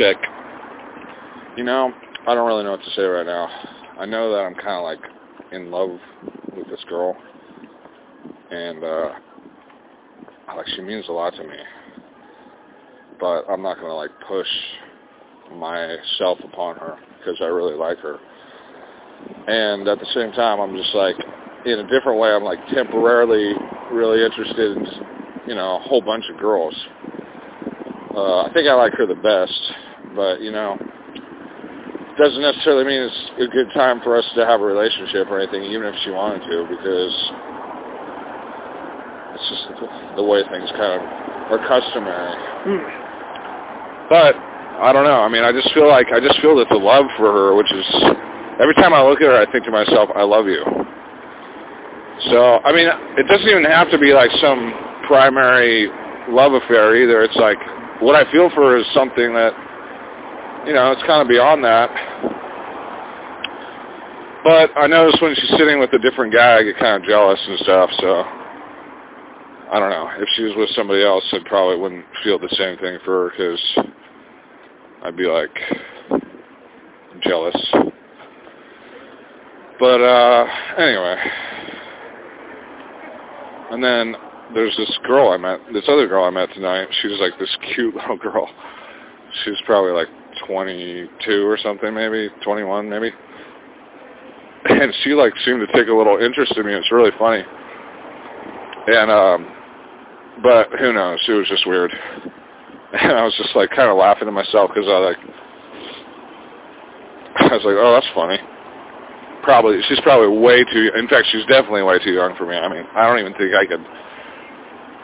chick. You know, I don't really know what to say right now. I know that I'm kind of like in love with this girl, and uh, like she means a lot to me. But I'm not gonna like push myself upon her because I really like her. And at the same time, I'm just like, in a different way, I'm like temporarily really interested in, you know, a whole bunch of girls. Uh, I think I like her the best, but you know, doesn't necessarily mean it's a good time for us to have a relationship or anything, even if she wanted to, because it's just the way things kind of are customary. But I don't know. I mean, I just feel like I just feel that the love for her, which is every time I look at her, I think to myself, I love you. So, I mean, it doesn't even have to be like some primary love affair either. It's like what I feel for her is something that, you know, it's kind of beyond that. But I notice when she's sitting with a different guy, I get kind of jealous and stuff. So, I don't know. If she was with somebody else, I probably wouldn't feel the same thing for her because I'd be like jealous. But uh anyway. And then there's this girl I met, this other girl I met tonight. She was like this cute little girl. She was probably like 22 or something, maybe 21, maybe. And she like seemed to take a little interest in me. It's really funny. And um, but who knows? She was just weird. And I was just like kind of laughing to myself because I like, I was like, oh, that's funny. Probably she's probably way too. In fact, she's definitely way too young for me. I mean, I don't even think I could.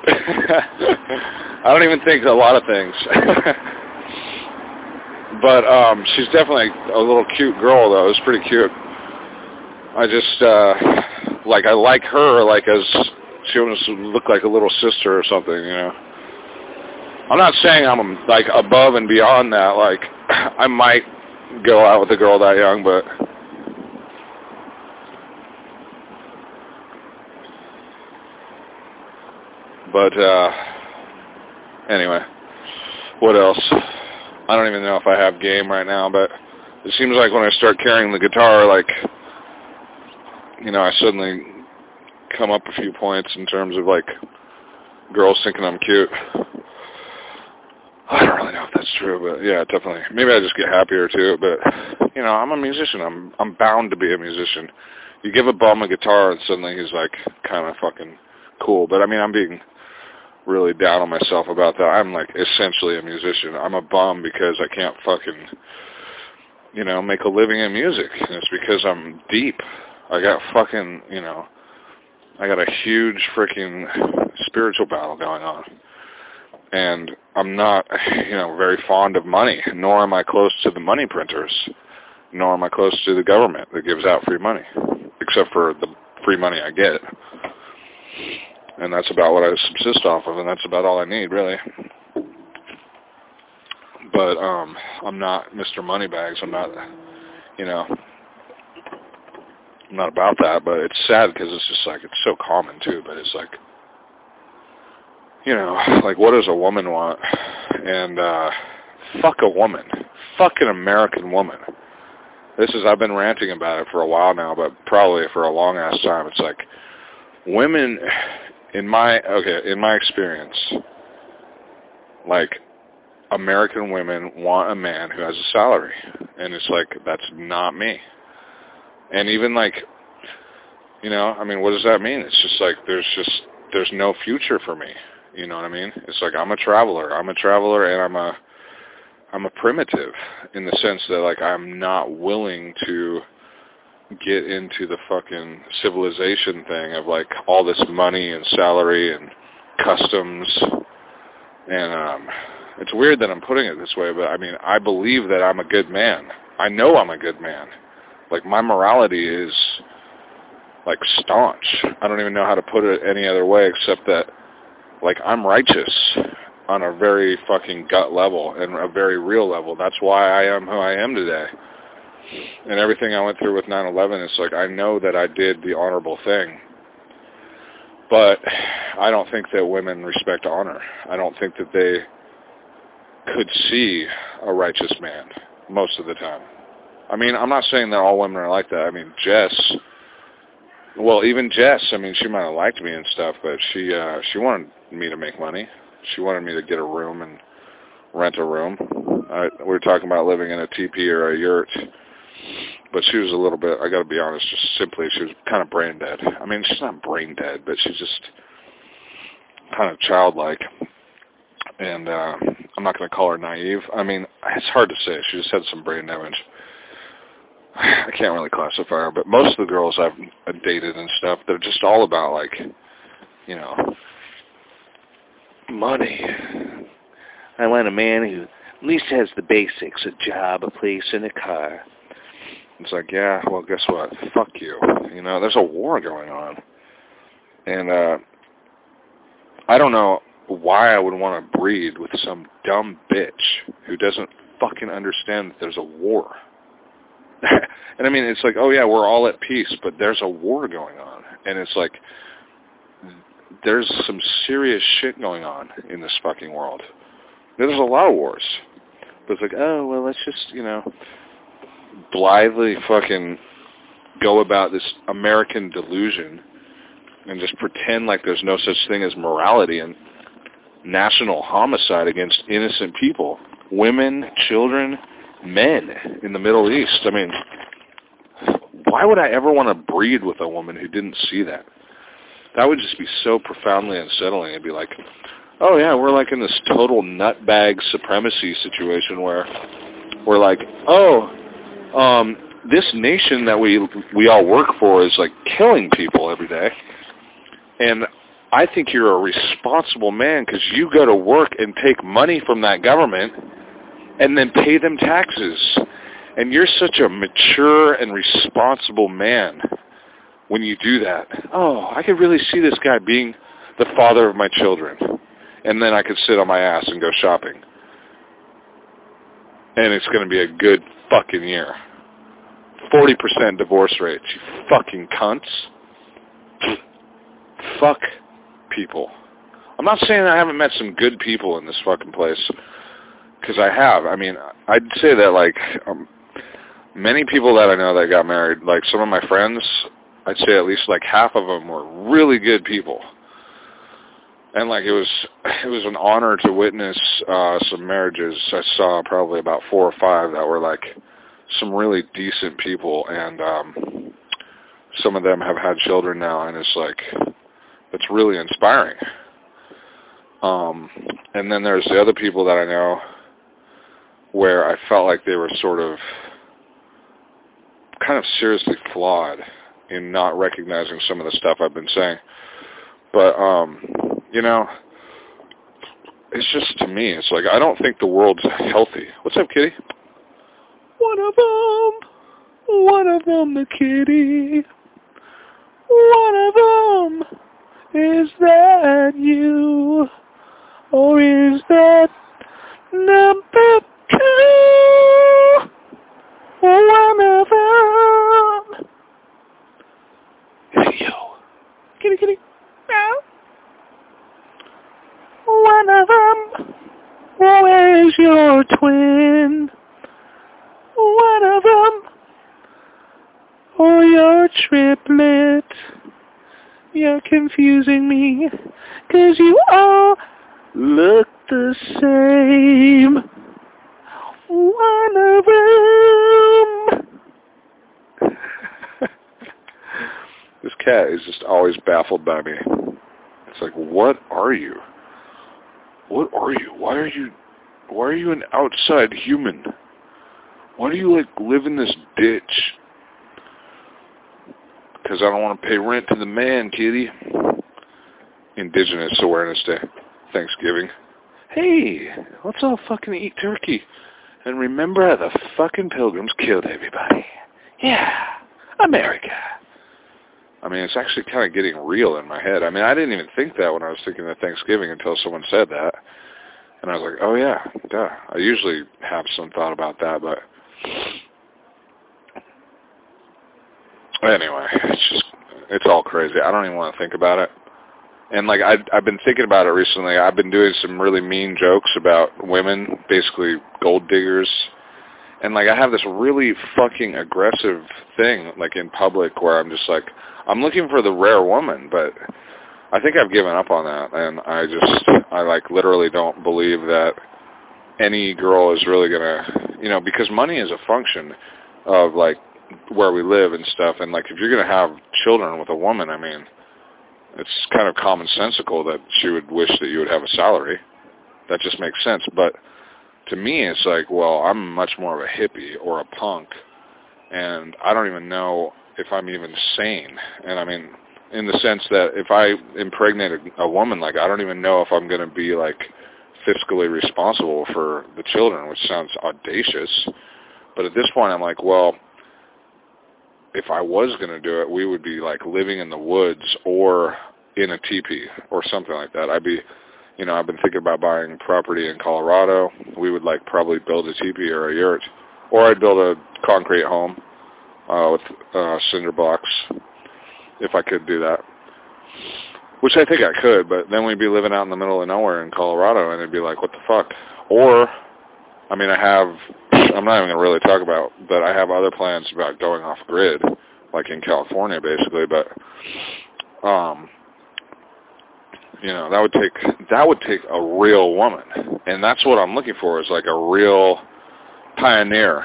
I don't even think a lot of things. but um she's definitely a little cute girl though. It's pretty cute. I just uh like I like her like as she almost looked like a little sister or something, you know. I'm not saying I'm like above and beyond that. Like I might go out with a girl that young, but but uh anyway, what else? I don't even know if I have game right now, but it seems like when I start carrying the guitar, like you know, I suddenly come up a few points in terms of like girls thinking I'm cute. I don't really know if that's true, but yeah, definitely. Maybe I just get happier too. But you know, I'm a musician. I'm I'm bound to be a musician. You give a bum a guitar and suddenly he's like kind of fucking cool. But I mean, I'm being really down on myself about that. I'm like essentially a musician. I'm a bum because I can't fucking you know make a living in music. And it's because I'm deep. I got fucking you know I got a huge freaking spiritual battle going on and I'm not, you know, very fond of money, nor am I close to the money printers, nor am I close to the government that gives out free money, except for the free money I get. And that's about what I subsist off of, and that's about all I need, really. But um I'm not Mr. Moneybags. I'm not, you know, I'm not about that. But it's sad because it's just like it's so common too. But it's like you know, like what does a woman want? And uh fuck a woman. Fuck an American woman. This is I've been ranting about it for a while now, but probably for a long ass time. It's like women in my okay, in my experience, like American women want a man who has a salary. And it's like that's not me. And even like you know, I mean, what does that mean? It's just like there's just there's no future for me. You know what I mean? It's like I'm a traveler. I'm a traveler and I'm a I'm a primitive in the sense that like I'm not willing to get into the fucking civilization thing of like all this money and salary and customs and um it's weird that I'm putting it this way, but I mean I believe that I'm a good man. I know I'm a good man. Like my morality is like staunch. I don't even know how to put it any other way except that like I'm righteous on a very fucking gut level and a very real level. That's why I am who I am today. And everything I went through with 9/11, it's like I know that I did the honorable thing. But I don't think that women respect honor. I don't think that they could see a righteous man most of the time. I mean, I'm not saying that all women are like that. I mean, Jess, well, even Jess, I mean, she might have liked me and stuff, but she uh she wanted me to make money. She wanted me to get a room and rent a room. I, we were talking about living in a teepee or a yurt, but she was a little bit. I got to be honest, just simply, she was kind of brain dead. I mean, she's not brain dead, but she's just kind of childlike. And uh, I'm not going to call her naive. I mean, it's hard to say. She just had some brain damage. I can't really classify her, but most of the girls I've dated and stuff, they're just all about like, you know, money. I want a man who at least has the basics, a job, a place, and a car. It's like, yeah, well, guess what? Fuck you. You know, there's a war going on. And uh I don't know why I would want to breed with some dumb bitch who doesn't fucking understand that there's a war. and I mean, it's like, oh yeah, we're all at peace, but there's a war going on. And it's like, there's some serious shit going on in this fucking world. There's a lot of wars. But it's like, oh, well, let's just, you know, blithely fucking go about this American delusion and just pretend like there's no such thing as morality and national homicide against innocent people, women, children, men in the Middle East. I mean, why would I ever want to breed with a woman who didn't see that? That would just be so profoundly unsettling. It'd be like, oh yeah, we're like in this total nutbag supremacy situation where we're like, oh, um, this nation that we we all work for is like killing people every day, and I think you're a responsible man because you go to work and take money from that government and then pay them taxes. And you're such a mature and responsible man when you do that. Oh, I could really see this guy being the father of my children. And then I could sit on my ass and go shopping. And it's going to be a good fucking year. 40% divorce rate, you fucking cunts. Fuck people. I'm not saying I haven't met some good people in this fucking place, because I have. I mean, I'd say that like um, many people that I know that got married, like some of my friends, I'd say at least like half of them were really good people. And like it was, it was an honor to witness uh some marriages. I saw probably about four or five that were like some really decent people, and um some of them have had children now, and it's like it's really inspiring. Um, and then there's the other people that I know where I felt like they were sort of kind of seriously flawed in not recognizing some of the stuff I've been saying. But um, you know, it's just to me, it's like I don't think the world's healthy. What's up, Kitty? One of them, one of them, the kitty. One of them. Is that you? Or is that number two? One of them. It's you. Kitty, kitty. Meow. One of them. Where's your twin? One of them. Or your triplet. You're confusing me, cause you all look the same. One of them. this cat is just always baffled by me. It's like, what are you? What are you? Why are you, why are you an outside human? Why do you like live in this ditch? because I don't want to pay rent to the man, kitty. Indigenous Awareness Day, Thanksgiving. Hey, let's all fucking eat turkey. And remember how the fucking pilgrims killed everybody. Yeah, America. I mean, it's actually kind of getting real in my head. I mean, I didn't even think that when I was thinking of Thanksgiving until someone said that. And I was like, oh yeah, duh. I usually have some thought about that, but Anyway, it's just, it's all crazy. I don't even want to think about it. And like I I've been thinking about it recently. I've been doing some really mean jokes about women, basically gold diggers. And like I have this really fucking aggressive thing like in public where I'm just like I'm looking for the rare woman, but I think I've given up on that and I just I like literally don't believe that any girl is really going to, you know, because money is a function of like where we live and stuff and like if you're going to have children with a woman, I mean, it's kind of commonsensical that she would wish that you would have a salary. That just makes sense. But to me, it's like, well, I'm much more of a hippie or a punk, and I don't even know if I'm even sane. And I mean, in the sense that if I impregnate a, a woman, like I don't even know if I'm going to be like fiscally responsible for the children, which sounds audacious. But at this point, I'm like, well, if I was going to do it, we would be like living in the woods or in a teepee or something like that. I'd be, you know, I've been thinking about buying property in Colorado. We would like probably build a teepee or a yurt, or I'd build a concrete home uh, with uh, cinder blocks if I could do that. Which I think I could, but then we'd be living out in the middle of nowhere in Colorado, and it'd be like, what the fuck? Or, I mean, I have I'm not even going to really talk about, but I have other plans about going off grid, like in California, basically. But, um, you know, that would take that would take a real woman, and that's what I'm looking for is like a real pioneer,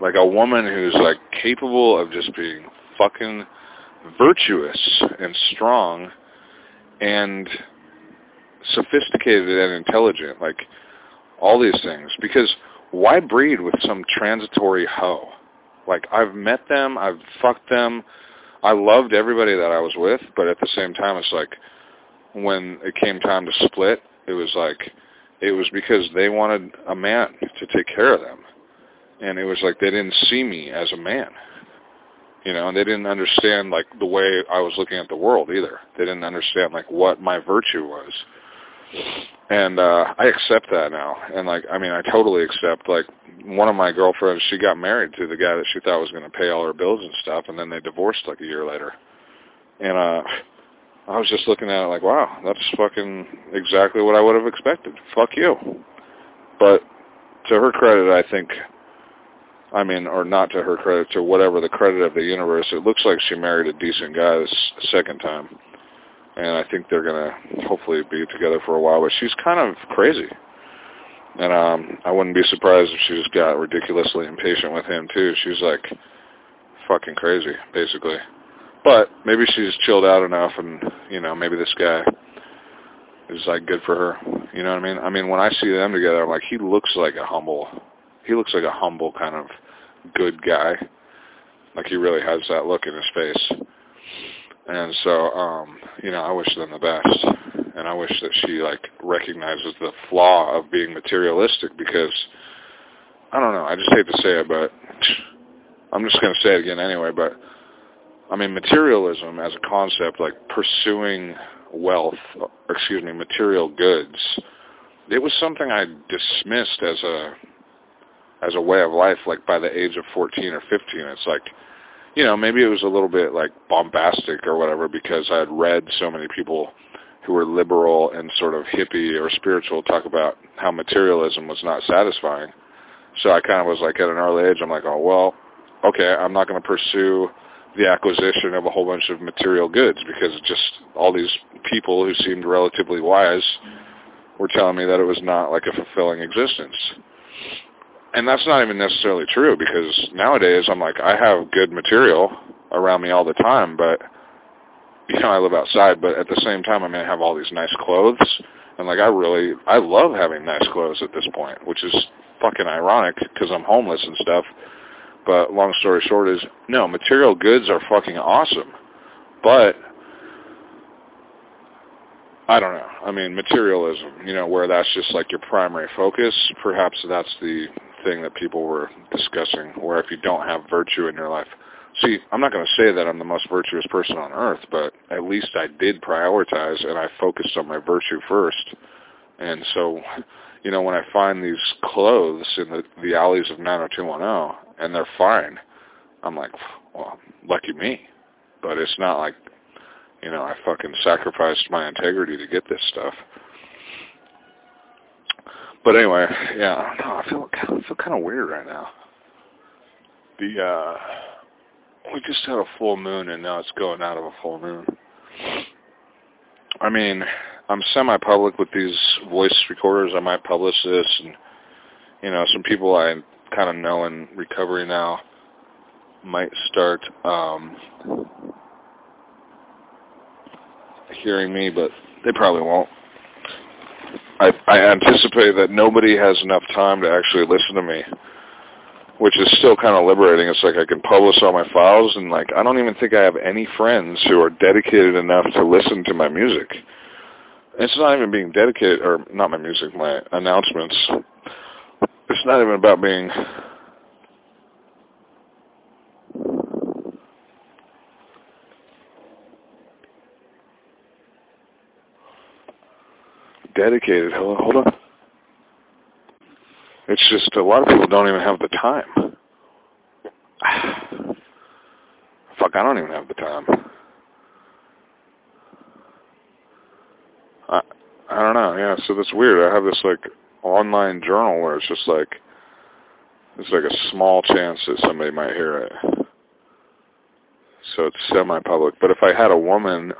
like a woman who's like capable of just being fucking virtuous and strong and sophisticated and intelligent, like all these things, because why breed with some transitory hoe? Like I've met them, I've fucked them. I loved everybody that I was with, but at the same time it's like when it came time to split, it was like it was because they wanted a man to take care of them. And it was like they didn't see me as a man. You know, and they didn't understand like the way I was looking at the world either. They didn't understand like what my virtue was and uh I accept that now. And like I mean I totally accept like one of my girlfriends she got married to the guy that she thought was going to pay all her bills and stuff and then they divorced like a year later. And uh I was just looking at it like, wow, that's fucking exactly what I would have expected. Fuck you. But to her credit, I think I mean, or not to her credit, to whatever the credit of the universe, it looks like she married a decent guy this second time and I think they're gonna hopefully be together for a while. But she's kind of crazy, and um, I wouldn't be surprised if she just got ridiculously impatient with him too. She's like fucking crazy, basically. But maybe she's chilled out enough, and you know, maybe this guy is like good for her. You know what I mean? I mean, when I see them together, I'm like, he looks like a humble, he looks like a humble kind of good guy. Like he really has that look in his face. And so, um, you know, I wish them the best. And I wish that she like recognizes the flaw of being materialistic because I don't know, I just hate to say it, but I'm just going to say it again anyway, but I mean, materialism as a concept, like pursuing wealth, excuse me, material goods, it was something I dismissed as a as a way of life like by the age of 14 or 15. It's like you know, maybe it was a little bit like bombastic or whatever because I had read so many people who were liberal and sort of hippie or spiritual talk about how materialism was not satisfying. So I kind of was like at an early age, I'm like, oh, well, okay, I'm not going to pursue the acquisition of a whole bunch of material goods because just all these people who seemed relatively wise were telling me that it was not like a fulfilling existence and that's not even necessarily true because nowadays I'm like I have good material around me all the time, but you know I live outside, but at the same time I may have all these nice clothes, and like I really I love having nice clothes at this point, which is fucking ironic because I'm homeless and stuff. But long story short is no material goods are fucking awesome, but I don't know. I mean, materialism, you know, where that's just like your primary focus, perhaps that's the thing that people were discussing, where if you don't have virtue in your life, see, I'm not going to say that I'm the most virtuous person on earth, but at least I did prioritize and I focused on my virtue first. And so, you know, when I find these clothes in the, the alleys of 90210 and they're fine, I'm like, well, lucky me. But it's not like, You know, I fucking sacrificed my integrity to get this stuff. But anyway, yeah, I don't know. I feel I feel kind of weird right now. The uh we just had a full moon and now it's going out of a full moon. I mean, I'm semi-public with these voice recorders. I might publish this, and you know, some people I kind of know in recovery now might start um, hearing me, but they probably won't. I, I anticipate that nobody has enough time to actually listen to me, which is still kind of liberating. It's like I can publish all my files, and like I don't even think I have any friends who are dedicated enough to listen to my music. It's not even being dedicated, or not my music, my announcements. It's not even about being dedicated. Hold on, hold on. A lot of people don't even have the time. Fuck, I don't even have the time. I I don't know. Yeah, so that's weird. I have this like online journal where it's just like it's like a small chance that somebody might hear it. So it's semi-public. But if I had a woman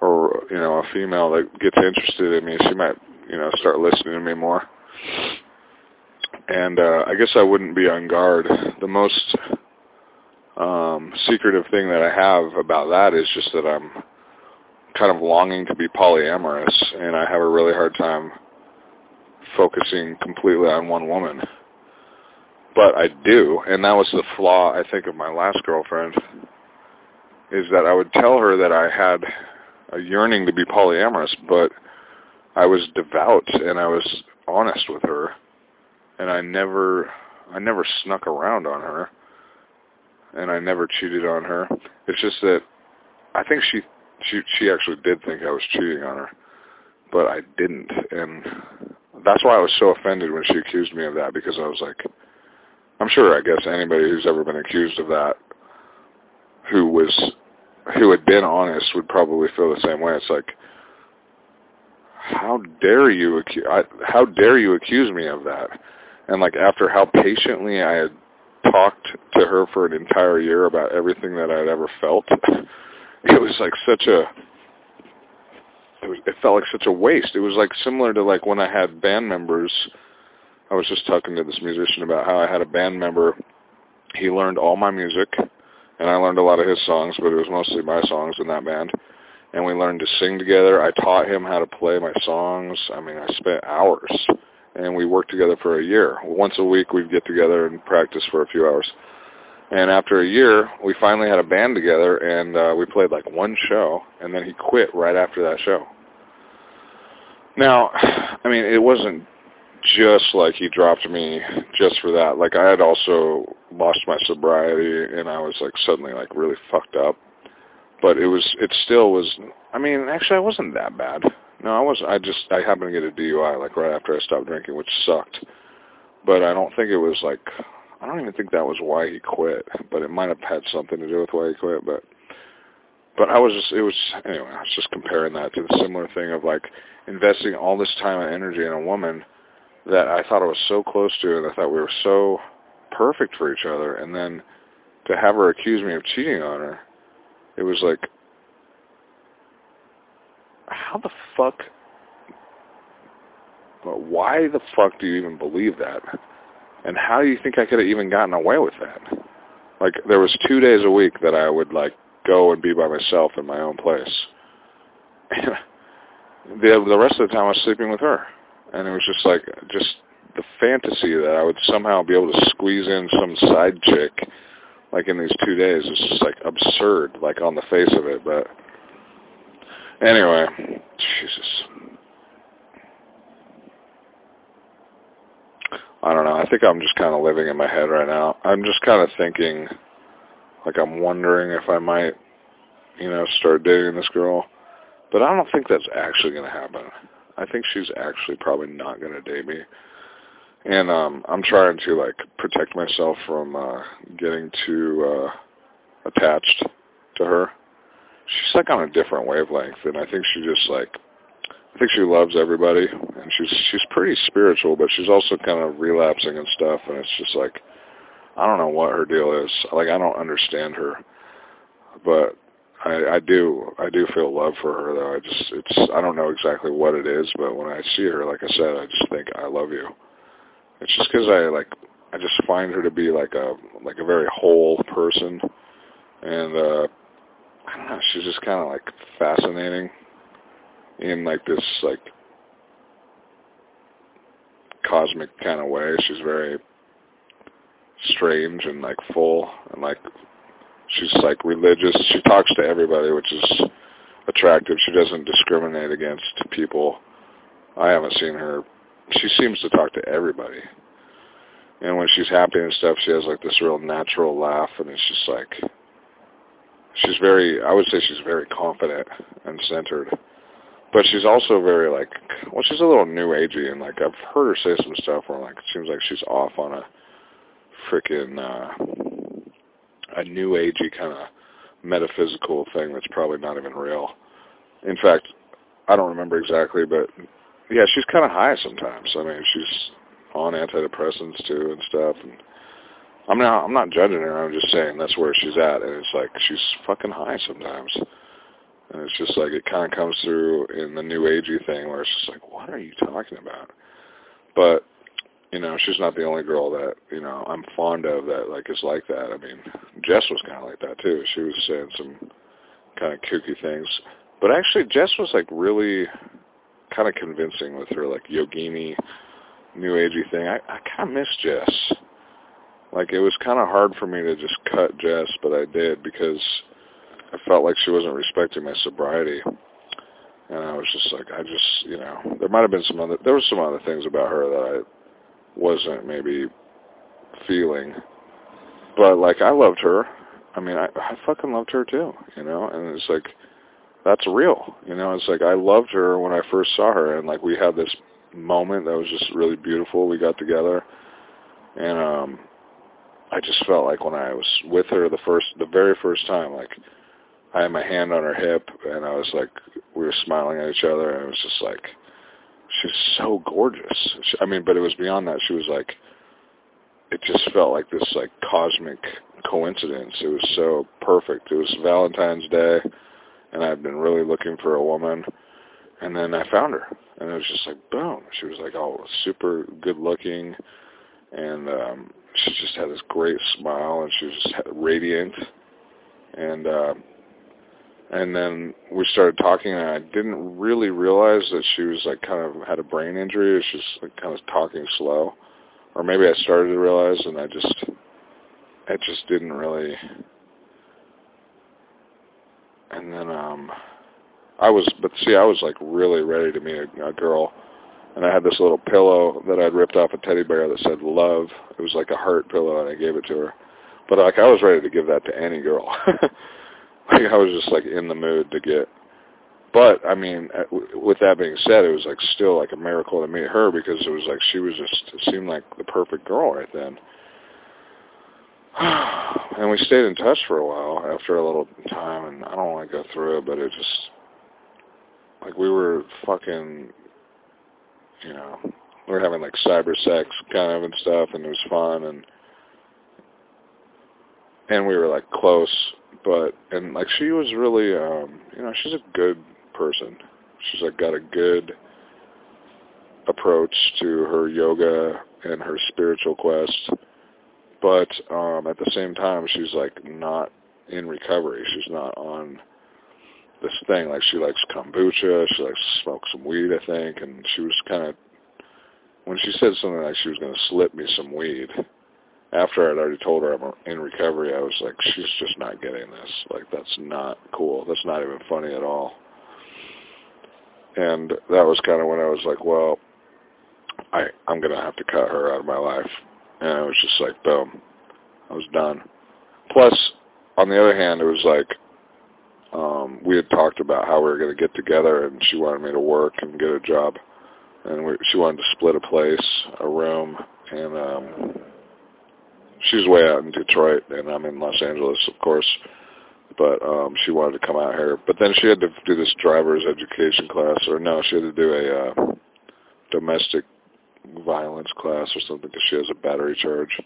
or you know a female that gets interested in me, she might you know start listening to me more. And uh, I guess I wouldn't be on guard. The most um, secretive thing that I have about that is just that I'm kind of longing to be polyamorous, and I have a really hard time focusing completely on one woman. But I do, and that was the flaw I think of my last girlfriend, is that I would tell her that I had a yearning to be polyamorous, but I was devout and I was honest with her, and I never, I never snuck around on her, and I never cheated on her. It's just that I think she, she, she actually did think I was cheating on her, but I didn't, and that's why I was so offended when she accused me of that because I was like, I'm sure I guess anybody who's ever been accused of that, who was who had been honest would probably feel the same way. It's like, how dare you I, how dare you accuse me of that? And like after how patiently I had talked to her for an entire year about everything that I'd ever felt, it was like such a it, was, it felt like such a waste. It was like similar to like when I had band members. I was just talking to this musician about how I had a band member. He learned all my music and I learned a lot of his songs, but it was mostly my songs in that band. And we learned to sing together. I taught him how to play my songs. I mean, I spent hours, and we worked together for a year. Once a week, we'd get together and practice for a few hours. And after a year, we finally had a band together, and uh, we played like one show, and then he quit right after that show. Now, I mean, it wasn't just like he dropped me just for that. Like I had also lost my sobriety and I was like suddenly like really fucked up. But it was it still was I mean, actually I wasn't that bad. No, I was I just I happened to get a DUI like right after I stopped drinking, which sucked. But I don't think it was like I don't even think that was why he quit, but it might have had something to do with why he quit, but but I was just it was anyway, I was just comparing that to the similar thing of like investing all this time and energy in a woman that I thought I was so close to and I thought we were so perfect for each other and then to have her accuse me of cheating on her, it was like how the fuck why the fuck do you even believe that? And how do you think I could have even gotten away with that? Like there was two days a week that I would like go and be by myself in my own place. the the rest of the time I was sleeping with her and it was just like just the fantasy that I would somehow be able to squeeze in some side chick like in these two days is just like absurd like on the face of it but anyway jesus. I don't know. I think i'm just kind of living in my head right now. I'm just kind of thinking like i'm wondering if i might you know start dating this girl. But i don't think that's actually going to happen. I think she's actually probably not going to date me. And um I'm trying to like protect myself from uh getting too uh attached to her. She's like on a different wavelength, and I think she just like I think she loves everybody, and she's she's pretty spiritual, but she's also kind of relapsing and stuff, and it's just like I don't know what her deal is. Like I don't understand her, but I, I do I do feel love for her though. I just it's I don't know exactly what it is, but when I see her, like I said, I just think I love you. It's just because I like I just find her to be like a like a very whole person, and uh Know. She's just kind of like fascinating in like this like cosmic kind of way. She's very strange and like full and like she's like religious. She talks to everybody, which is attractive. She doesn't discriminate against people. I haven't seen her. She seems to talk to everybody. And when she's happy and stuff, she has like this real natural laugh, and it's just like she's very. I would say she's very confident and centered but she's also very like well she's a little new agey and like I've heard her say some stuff where like it seems like she's off on a freaking uh a new agey kind of metaphysical thing that's probably not even real. In fact, I don't remember exactly, but yeah, she's kind of high sometimes. I mean, she's on antidepressants too and stuff and I'm not I'm not judging her. I'm just saying that's where she's at and it's like she's fucking high sometimes. And it's just like it kind of comes through in the new agey thing where it's just like, what are you talking about? But you know, she's not the only girl that you know I'm fond of that like is like that. I mean, Jess was kind of like that too. She was saying some kind of kooky things, but actually Jess was like really kind of convincing with her like yogini new agey thing. I I kind of miss Jess. Like it was kind of hard for me to just cut Jess, but I did because I felt like she wasn't respecting my sobriety. And I was just like, I just, you know, there might have been some other, there was some other things about her that I wasn't maybe feeling. But like, I loved her. I mean, I, I fucking loved her too, you know, and it's like, that's real, you know, it's like I loved her when I first saw her and like we had this moment that was just really beautiful. We got together and, um, I just felt like when I was with her the first, the very first time, like I had my hand on her hip, and I was like, we were smiling at each other, and it was just like, she's so gorgeous. She, I mean, but it was beyond that. She was like, it just felt like this like cosmic coincidence. It was so perfect. It was Valentine's Day, and I'd been really looking for a woman, and then I found her, and it was just like boom. She was like oh super good looking, and um, she just had this great smile, and she was just radiant, and. Uh, and then we started talking and I didn't really realize that she was like kind of had a brain injury. She's like kind of talking slow. Or maybe I started to realize and I just I just didn't really and then um I was but see I was like really ready to meet a, a girl and I had this little pillow that I'd ripped off a teddy bear that said love it was like a heart pillow and I gave it to her but like I was ready to give that to any girl like I was just like in the mood to get. But I mean, uh, with that being said, it was like still like a miracle to meet her because it was like she was just seemed like the perfect girl right then. and we stayed in touch for a while after a little time, and I don't want to go through it, but it just like we were fucking, you know, we were having like cyber sex kind of and stuff, and it was fun, and and we were like close but and like she was really um you know she's a good person. She's like got a good approach to her yoga and her spiritual quest but um at the same time she's like not in recovery. She's not on this thing like she likes kombucha she likes to smoke some weed i think and she was kind of when she said something like she was going to slip me some weed after I'd already told her I'm in recovery, I was like, she's just not getting this. Like, that's not cool. That's not even funny at all. And that was kind of when I was like, well, I, I'm to have to cut her out of my life. And I was just like, boom. I was done. Plus, on the other hand, it was like, um, we had talked about how we were going to get together, and she wanted me to work and get a job. And we, she wanted to split a place, a room, and um, she's way out in Detroit, and I'm in Los Angeles, of course. but um she wanted to come out here. But then she had to do this driver's education class, or no, she had to do a uh, domestic violence class or something because she has a battery charge.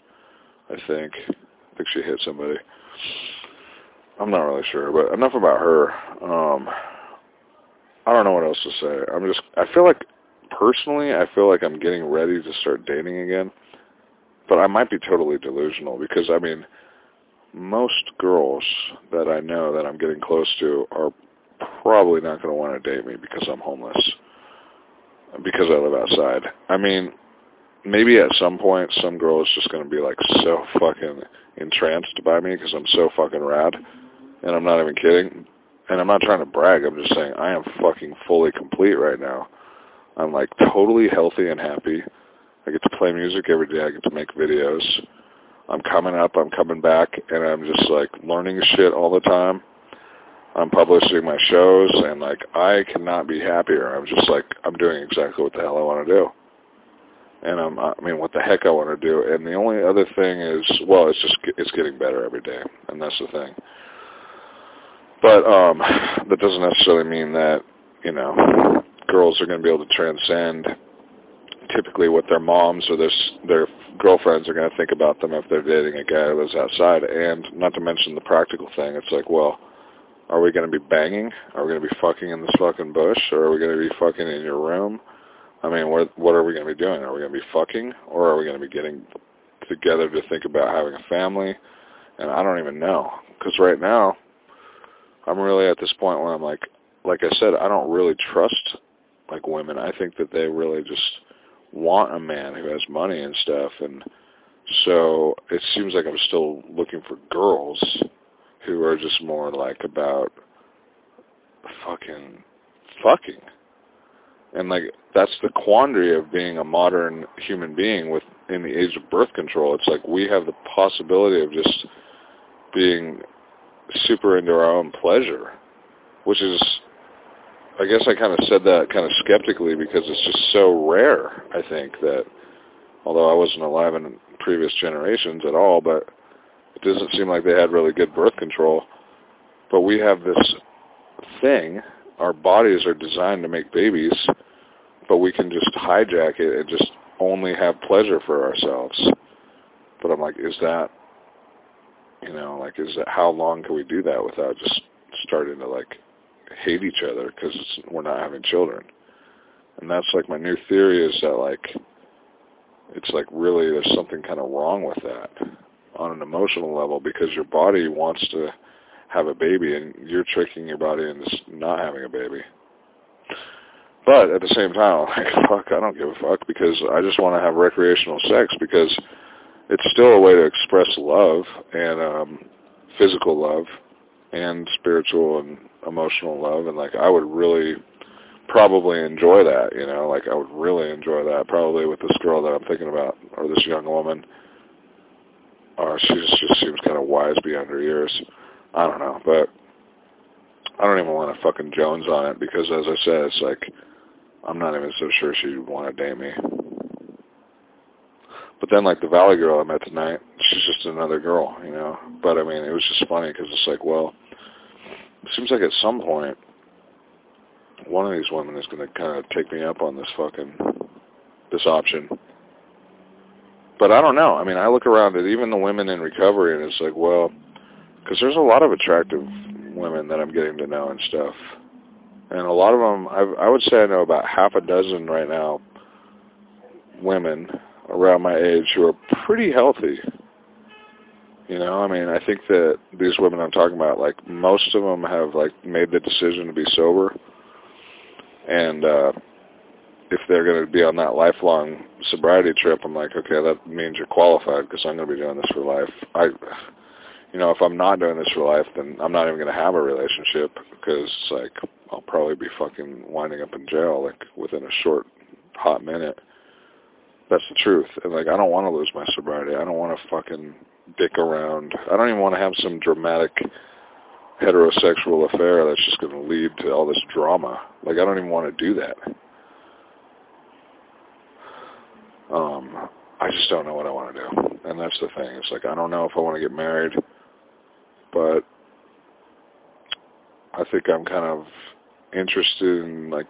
I think. I think she hit somebody. I'm not really sure, but enough about her. Um, I don't know what else to say. I'm just. I feel like personally, I feel like I'm getting ready to start dating again, but I might be totally delusional because I mean, most girls that I know that I'm getting close to are probably not going to want to date me because I'm homeless, because I live outside. I mean, maybe at some point some girl is just going to be like so fucking entranced by me because I'm so fucking rad, and I'm not even kidding. And I'm not trying to brag. I'm just saying I am fucking fully complete right now. I'm like totally healthy and happy. I get to play music every day. I get to make videos. I'm coming up. I'm coming back, and I'm just like learning shit all the time. I'm publishing my shows, and like I cannot be happier. I'm just like I'm doing exactly what the hell I want to do, and I'm I mean what the heck I want to do. And the only other thing is, well, it's just it's getting better every day, and that's the thing. But um, that doesn't necessarily mean that you know girls are going to be able to transcend typically what their moms or their their girlfriends are going to think about them if they're dating a guy who lives outside. And not to mention the practical thing, it's like, well, are we going to be banging? Are we going to be fucking in this fucking bush, or are we going to be fucking in your room? I mean, what what are we going to be doing? Are we going to be fucking, or are we going to be getting together to think about having a family? And I don't even know, because right now, I'm really at this point where I'm like, like I said, I don't really trust like women. I think that they really just want a man who has money and stuff and so it seems like I'm still looking for girls who are just more like about fucking fucking. And like that's the quandary of being a modern human being with in the age of birth control. It's like we have the possibility of just being super into our own pleasure, which is I guess I kind of said that kind of skeptically because it's just so rare, I think, that although I wasn't alive in previous generations at all, but it doesn't seem like they had really good birth control. But we have this thing, our bodies are designed to make babies, but we can just hijack it and just only have pleasure for ourselves. But I'm like, is that, you know, like, is that, how long can we do that without just starting to like hate each other because we're not having children. And that's like my new theory is that like it's like really there's something kind of wrong with that on an emotional level because your body wants to have a baby and you're tricking your body into not having a baby. But at the same time, like fuck, I don't give a fuck because I just want to have recreational sex because it's still a way to express love and um physical love and spiritual and emotional love and like I would really probably enjoy that, you know, like I would really enjoy that probably with this girl that I'm thinking about or this young woman. Or she just, just seems kind of wise beyond her years. I don't know, but I don't even want to fucking Jones on it because as I said, it's like I'm not even so sure she'd want to date me. But then like the Valley girl I met tonight, she's just another girl, you know. But I mean, it was just funny because it's like, well, it seems like at some point one of these women is going to kind of take me up on this fucking this option. But I don't know. I mean, I look around at even the women in recovery, and it's like, well, because there's a lot of attractive women that I'm getting to know and stuff, and a lot of them, I've, I would say I know about half a dozen right now, women around my age who are pretty healthy you know, I mean, I think that these women I'm talking about, like most of them have like made the decision to be sober, and uh, if they're going to be on that lifelong sobriety trip, I'm like, okay, that means you're qualified because I'm going to be doing this for life. I, you know, if I'm not doing this for life, then I'm not even going to have a relationship because like I'll probably be fucking winding up in jail like within a short, hot minute. That's the truth. And like I don't want to lose my sobriety. I don't want to fucking dick around. I don't even want to have some dramatic heterosexual affair that's just going to lead to all this drama. Like, I don't even want to do that. Um, I just don't know what I want to do. And that's the thing. It's like, I don't know if I want to get married, but I think I'm kind of interested in like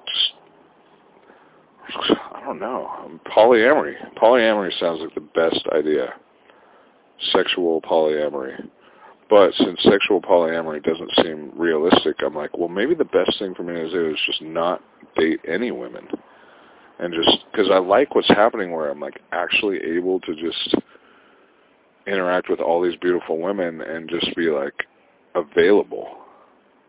don't know polyamory. Polyamory sounds like the best idea. Sexual polyamory. But since sexual polyamory doesn't seem realistic, I'm like, well, maybe the best thing for me to do is just not date any women, and just because I like what's happening where I'm like actually able to just interact with all these beautiful women and just be like available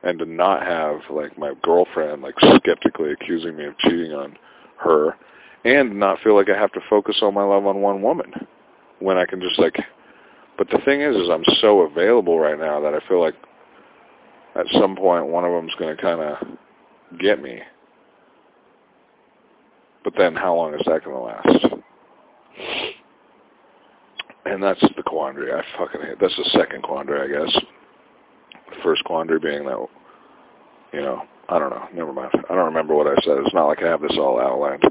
and to not have like my girlfriend like skeptically accusing me of cheating on her and not feel like I have to focus all my love on one woman when I can just like but the thing is is I'm so available right now that I feel like at some point one of them's going to kind of get me but then how long is that going to last and that's the quandary I fucking hate that's the second quandary I guess the first quandary being that you know I don't know. Never mind. I don't remember what I said. It's not like I have this all outlined.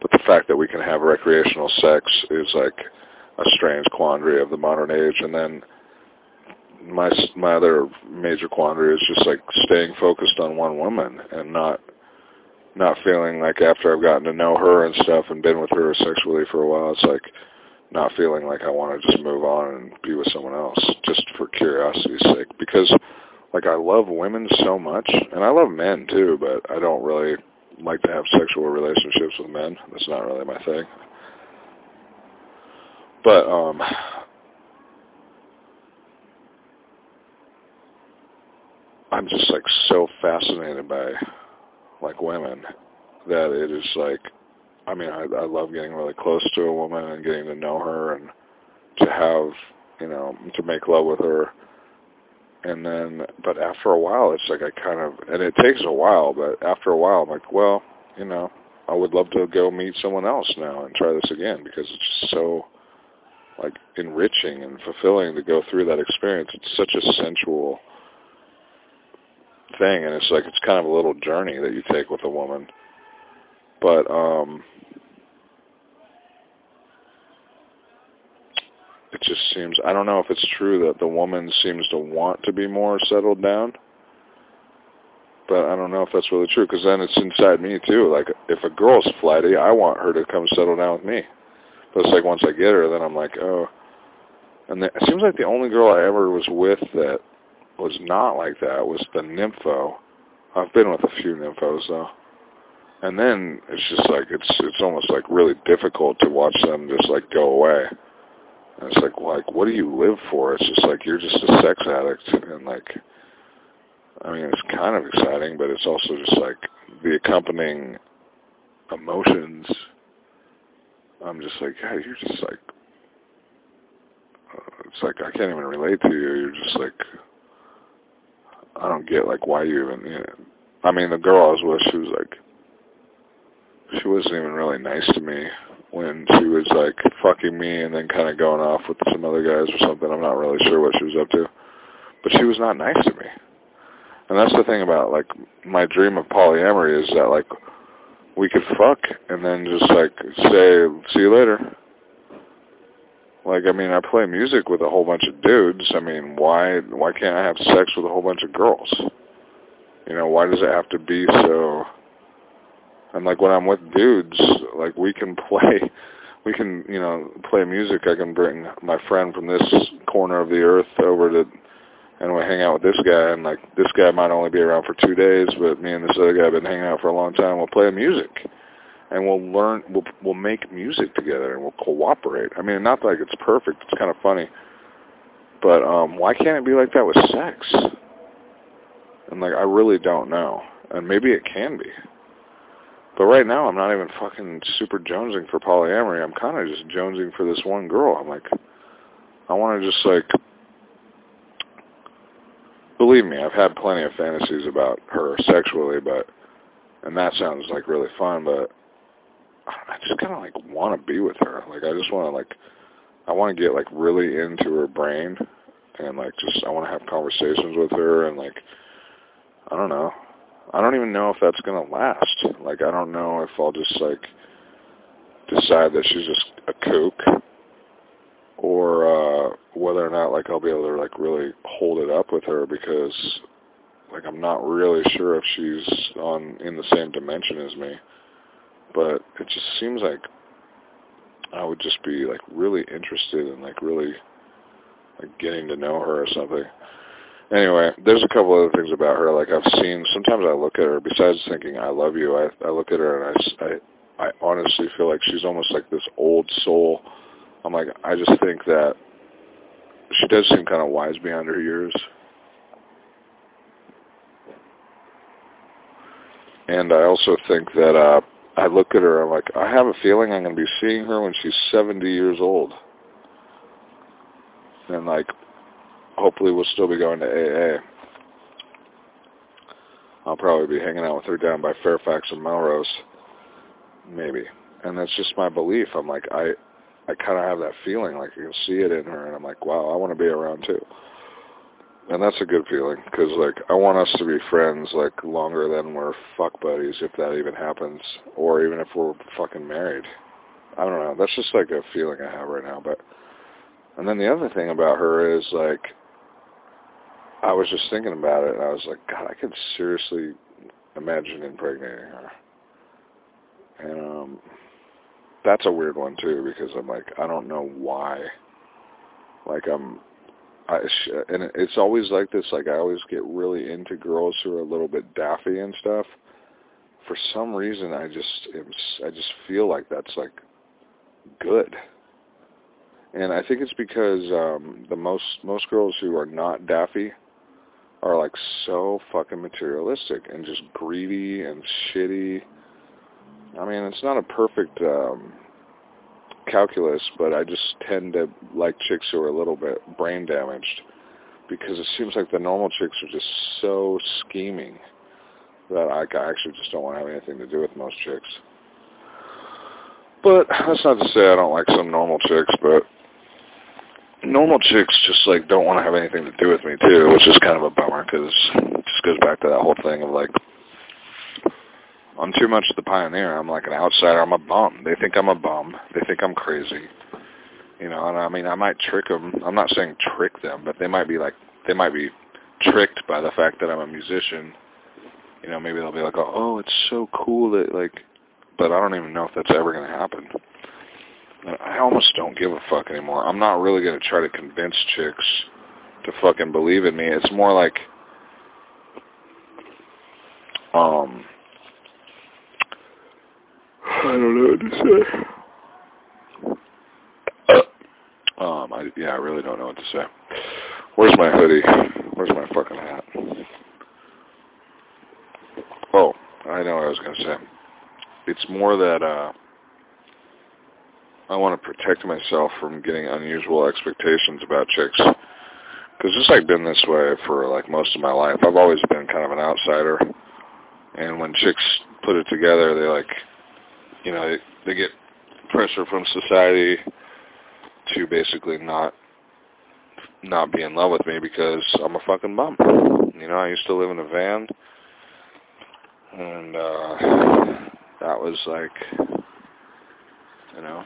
But the fact that we can have recreational sex is like a strange quandary of the modern age. And then my my other major quandary is just like staying focused on one woman and not not feeling like after I've gotten to know her and stuff and been with her sexually for a while, it's like not feeling like I want to just move on and be with someone else just for curiosity's sake because like I love women so much, and I love men too, but I don't really like to have sexual relationships with men. That's not really my thing. But um I'm just like so fascinated by like women that it is like I mean I I love getting really close to a woman and getting to know her and to have you know to make love with her and then but after a while it's like I kind of and it takes a while but after a while I'm like well you know I would love to go meet someone else now and try this again because it's just so like enriching and fulfilling to go through that experience. It's such a sensual thing and it's like it's kind of a little journey that you take with a woman. But um it just seems I don't know if it's true that the woman seems to want to be more settled down. But I don't know if that's really true because then it's inside me too. Like if a girl's flighty, I want her to come settle down with me. But it's like once I get her, then I'm like, oh. And the, it seems like the only girl I ever was with that was not like that was the nympho. I've been with a few nymphos though. And then it's just like it's it's almost like really difficult to watch them just like go away. And it's like, like, what do you live for? It's just like you're just a sex addict, and like, I mean, it's kind of exciting, but it's also just like the accompanying emotions. I'm just like, yeah, you're just like, uh, it's like I can't even relate to you. You're just like, I don't get like why you even. You know, I mean, the girl I was with, she was like, she wasn't even really nice to me when she was like fucking me and then kind of going off with some other guys or something. I'm not really sure what she was up to, but she was not nice to me. And that's the thing about like my dream of polyamory is that like we could fuck and then just like say see you later. Like I mean, I play music with a whole bunch of dudes. I mean, why why can't I have sex with a whole bunch of girls? You know, why does it have to be so and like when I'm with dudes, like we can play, we can you know play music. I can bring my friend from this corner of the earth over to, and we hang out with this guy. And like this guy might only be around for two days, but me and this other guy have been hanging out for a long time. We'll play music, and we'll learn. We'll we'll make music together, and we'll cooperate. I mean, not like it's perfect. It's kind of funny, but um, why can't it be like that with sex? And like I really don't know, and maybe it can be. But right now, I'm not even fucking super jonesing for polyamory. I'm kind of just jonesing for this one girl. I'm like, I want to just like, believe me, I've had plenty of fantasies about her sexually, but, and that sounds like really fun, but I just kind of like want to be with her. Like, I just want to like, I want to get like really into her brain and like just, I want to have conversations with her and like, I don't know. I don't even know if that's going to last. Like, I don't know if I'll just, like, decide that she's just a kook or uh, whether or not, like, I'll be able to, like, really hold it up with her because like I'm not really sure if she's on in the same dimension as me, but it just seems like I would just be like really interested in like really like getting to know her or something. Anyway, there's a couple other things about her. Like I've seen, sometimes I look at her. Besides thinking I love you, I I look at her and I I I honestly feel like she's almost like this old soul. I'm like I just think that she does seem kind of wise beyond her years. And I also think that uh I look at her, I'm like, I have a feeling I'm going to be seeing her when she's 70 years old. And like, hopefully we'll still be going to AA. I'll probably be hanging out with her down by Fairfax and Melrose. Maybe. And that's just my belief. I'm like, I, I kind of have that feeling, like you can see it in her, and I'm like, wow, I want to be around too and that's a good feeling because like I want us to be friends like longer than we're fuck buddies if that even happens, or even if we're fucking married. I don't know. That's just like a feeling I have right now. But and then the other thing about her is like I was just thinking about it, and I was like, God, I could seriously imagine impregnating her. And um, that's a weird one too because I'm like, I don't know why. Like I'm I, and it's always like this. Like I always get really into girls who are a little bit daffy and stuff. For some reason, I just I just feel like that's like good. And I think it's because um the most most girls who are not daffy are like so fucking materialistic and just greedy and shitty. I mean, it's not a perfect um calculus, but I just tend to like chicks who are a little bit brain damaged because it seems like the normal chicks are just so scheming that I actually just don't want to have anything to do with most chicks. But that's not to say I don't like some normal chicks, but normal chicks just like don't want to have anything to do with me too, which is kind of a bummer because it just goes back to that whole thing of like I'm too much the pioneer. I'm like an outsider. I'm a bum. They think I'm a bum. They think I'm crazy. You know, and I mean, I might trick them. I'm not saying trick them, but they might be like, they might be tricked by the fact that I'm a musician. You know, maybe they'll be like, oh, it's so cool that like, but I don't even know if that's ever going to happen. I almost don't give a fuck anymore. I'm not really going to try to convince chicks to fucking believe in me. It's more like, um, I don't know what to say. Um, I, yeah, I really don't know what to say. Where's my hoodie? Where's my fucking hat? Oh, I know what I was going to say. It's more that uh, I want to protect myself from getting unusual expectations about chicks. Because it's like been this way for like most of my life. I've always been kind of an outsider. And when chicks put it together, they like you know, they, they get pressure from society to basically not not be in love with me because I'm a fucking bum. You know, I used to live in a van and uh that was like you know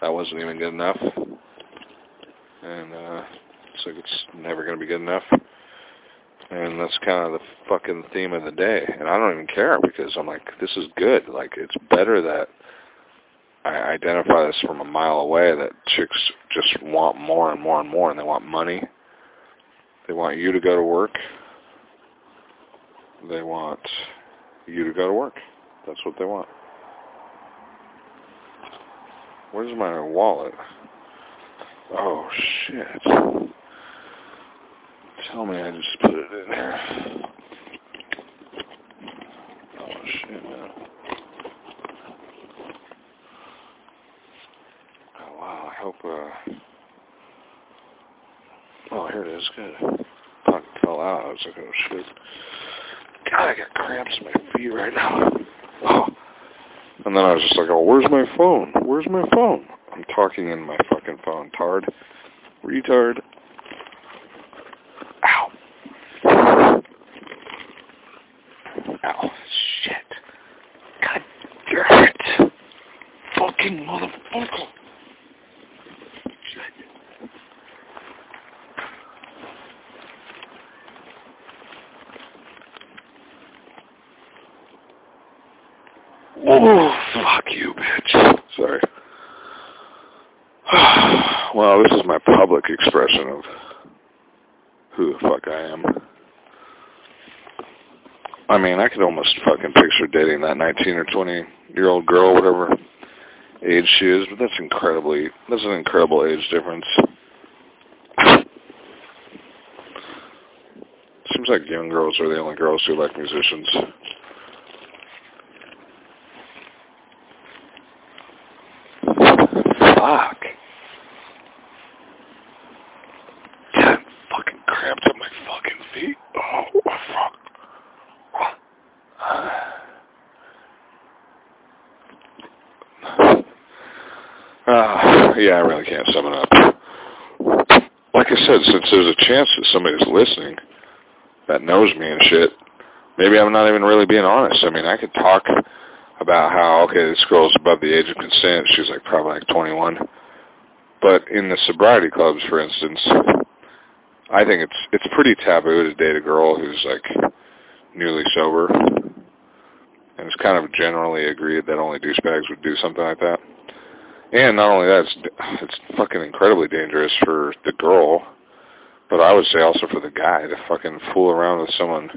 that wasn't even good enough. And uh it's like it's never gonna be good enough. And that's kind of the fucking theme of the day. And I don't even care because I'm like, this is good. Like, it's better that I identify this from a mile away that chicks just want more and more and more and they want money. They want you to go to work. They want you to go to work. That's what they want. Where's my wallet? Oh, shit. Tell me I just put it in there. Oh shit, man. Oh wow, I hope, uh... Oh, here it is, good. Pocket fell out. I was like, oh shit. God, I got cramps in my feet right now. Oh. And then I was just like, oh, where's my phone? Where's my phone? I'm talking in my fucking phone. Tard. Retard. Ow. Ow. Shit. God damn it. Fucking motherfucker. Shit. Oh, fuck you, bitch. Sorry. well, this is my public expression of who the fuck I am. I mean, I could almost fucking picture dating that 19 or 20 year old girl, whatever age she is, but that's incredibly, that's an incredible age difference. Seems like young girls are the only girls who like musicians. Fuck. God, fucking cramped up my fucking feet. Oh, fuck. Uh, yeah, I really can't sum it up. Like I said, since there's a chance that somebody's listening that knows me and shit, maybe I'm not even really being honest. I mean, I could talk about how, okay, this girl's above the age of consent. She's like probably like 21. But in the sobriety clubs, for instance, I think it's it's pretty taboo to date a girl who's like newly sober. And it's kind of generally agreed that only douchebags would do something like that. And not only that, it's, it's fucking incredibly dangerous for the girl, but I would say also for the guy to fucking fool around with someone.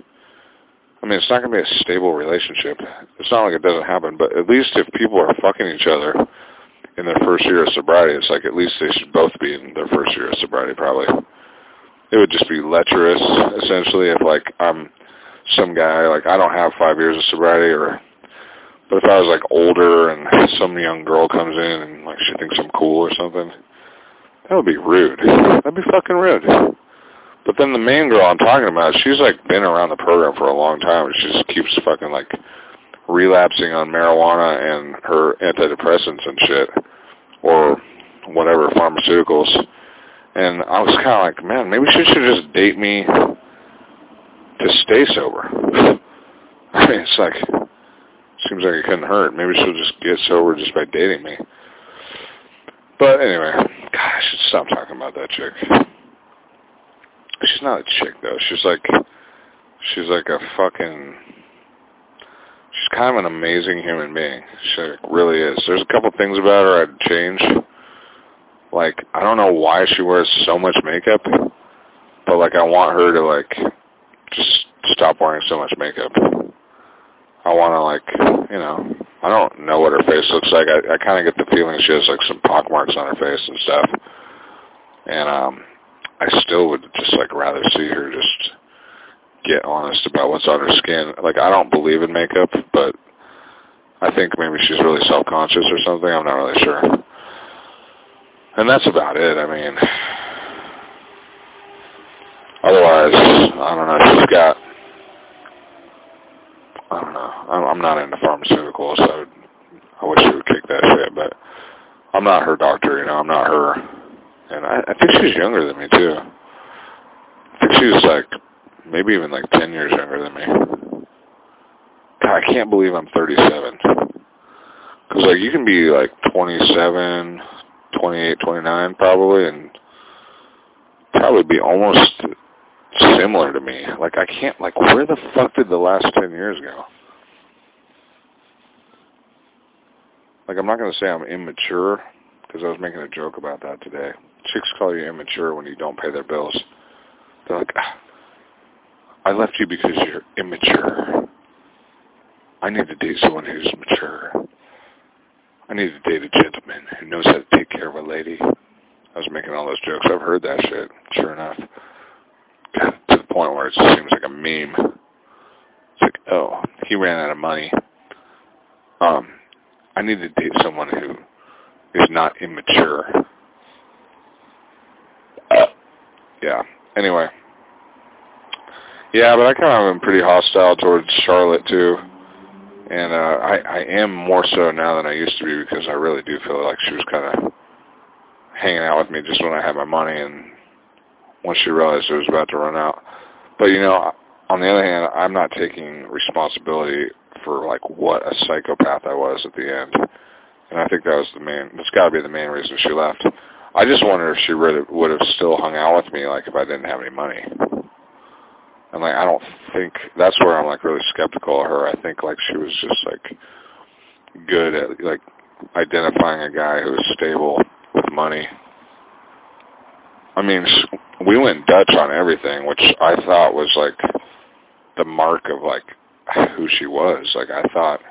I mean, it's not going to be a stable relationship. It's not like it doesn't happen, but at least if people are fucking each other in their first year of sobriety, it's like at least they should both be in their first year of sobriety, probably. It would just be lecherous, essentially, if like I'm some guy, like I don't have five years of sobriety or but if I was like older and some young girl comes in and like she thinks I'm cool or something, that would be rude. That'd be fucking rude. But then the main girl I'm talking about, she's like been around the program for a long time and she just keeps fucking like relapsing on marijuana and her antidepressants and shit or whatever pharmaceuticals. And I was kind of like, man, maybe she should just date me to stay sober. I mean, it's like Seems like it couldn't hurt. Maybe she'll just get sober just by dating me. But anyway, gosh, I should stop talking about that chick. She's not a chick though. She's like, she's like a fucking. She's kind of an amazing human being. She like, really is. There's a couple things about her I'd change. Like, I don't know why she wears so much makeup, but like, I want her to like just stop wearing so much makeup. I want to like, you know, I don't know what her face looks like. I, I kind of get the feeling she has like some pockmarks on her face and stuff. And um, I still would just like rather see her just get honest about what's on her skin. Like I don't believe in makeup, but I think maybe she's really self-conscious or something. I'm not really sure. And that's about it. I mean, otherwise, I don't know. She's got I don't know. I'm, not into pharmaceuticals, so I wish she would kick that shit. But I'm not her doctor, you know. I'm not her, and I, I think she's younger than me too. I think she's like maybe even like ten years younger than me. God, I can't believe I'm 37. Because like you can be like 27, 28, 29 probably, and probably be almost similar to me. Like I can't like where the fuck did the last ten years go? Like I'm not gonna say I'm immature because I was making a joke about that today. Chicks call you immature when you don't pay their bills. They're like, ah, I left you because you're immature. I need to date someone who's mature. I need to date a gentleman who knows how to take care of a lady. I was making all those jokes. I've heard that shit, sure enough to the point where it seems like a meme. It's like, oh, he ran out of money. Um, I need to date someone who is not immature. Yeah. Anyway. Yeah, but I kind of am pretty hostile towards Charlotte too. And uh I I am more so now than I used to be because I really do feel like she was kind of hanging out with me just when I had my money and once she realized it was about to run out. But you know, on the other hand, I'm not taking responsibility for like what a psychopath I was at the end. And I think that was the main, that's got to be the main reason she left. I just wonder if she would have, would have still hung out with me like if I didn't have any money. And like I don't think that's where I'm like really skeptical of her. I think like she was just like good at like identifying a guy who was stable with money. I mean, we went Dutch on everything, which I thought was like the mark of like who she was. Like I thought,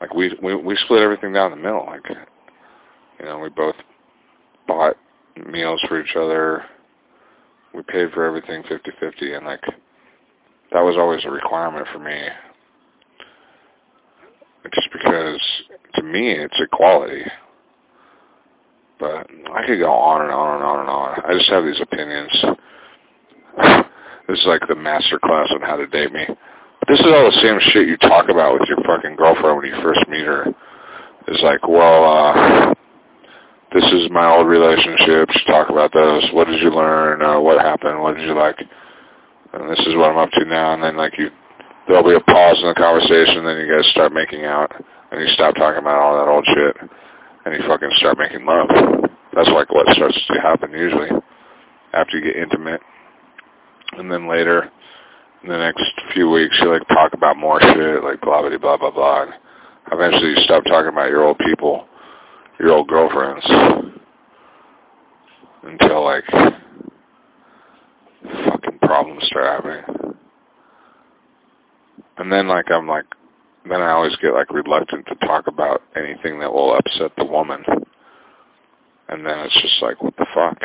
like we we we split everything down the middle. Like you know, we both bought meals for each other. We paid for everything fifty-fifty, and like that was always a requirement for me. Just because to me it's equality. But I could go on and on and on and on. I just have these opinions. This is like the master class on how to date me. This is all the same shit you talk about with your fucking girlfriend when you first meet her. It's like, well, uh, this is my old relationships. Talk about those. What did you learn? Uh, what happened? What did you like? And this is what I'm up to now. And then like you, there'll be a pause in the conversation. Then you guys start making out, and you stop talking about all that old shit, and you fucking start making love. That's like what starts to happen usually after you get intimate. And then later, in the next few weeks, you like talk about more shit, like blah blah blah blah blah. Eventually, you stop talking about your old people, your old girlfriends, until like fucking problems start happening. And then like I'm like, then I always get like reluctant to talk about anything that will upset the woman. And then it's just like, what the fuck?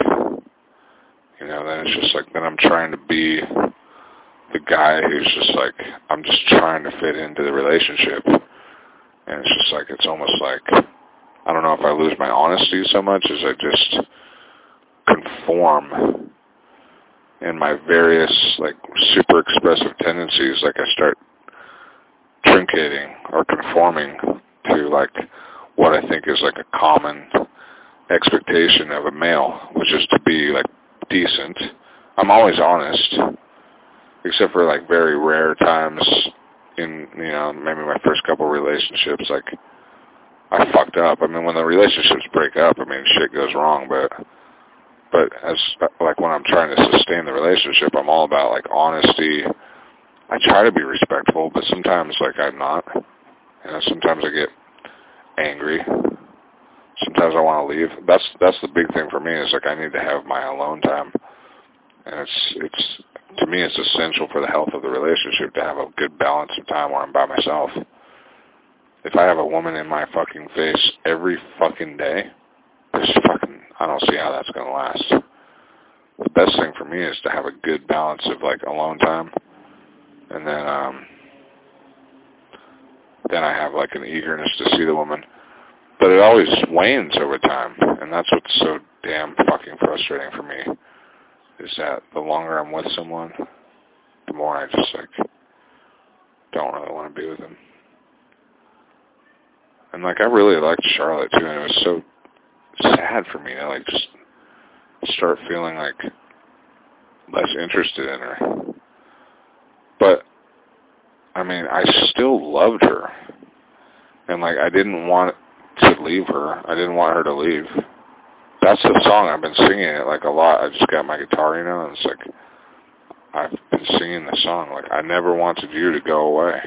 You know, then it's just like, then I'm trying to be the guy who's just like I'm just trying to fit into the relationship, and it's just like it's almost like I don't know if I lose my honesty so much as I just conform in my various like super expressive tendencies. Like I start truncating or conforming to like what I think is like a common expectation of a male, which is to be like decent. I'm always honest except for like very rare times in you know maybe my first couple relationships like I fucked up. I mean when the relationships break up, I mean shit goes wrong, but but as like when I'm trying to sustain the relationship, I'm all about like honesty. I try to be respectful, but sometimes like I'm not. You know, sometimes I get angry. Sometimes I want to leave. That's that's the big thing for me is like I need to have my alone time. And it's it's to me, it's essential for the health of the relationship to have a good balance of time where I'm by myself. If I have a woman in my fucking face every fucking day, this fucking, I don't see how that's going to last. The best thing for me is to have a good balance of like alone time, and then um, then I have like an eagerness to see the woman. But it always wanes over time, and that's what's so damn fucking frustrating for me is that the longer I'm with someone, the more I just like don't really want to be with them. And like I really liked Charlotte too, and it was so sad for me to like just start feeling like less interested in her. But I mean, I still loved her. And like I didn't want to leave her. I didn't want her to leave that's the song I've been singing it like a lot. I just got my guitar, you know, and it's like I've been singing the song like I never wanted you to go away.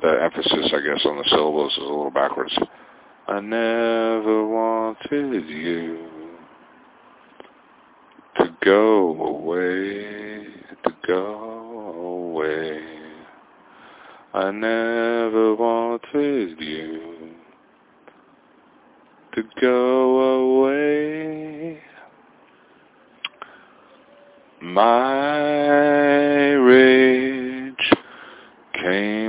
The emphasis, I guess, on the syllables is a little backwards. I never wanted you to go away, to go away. I never wanted you to go away. My rage came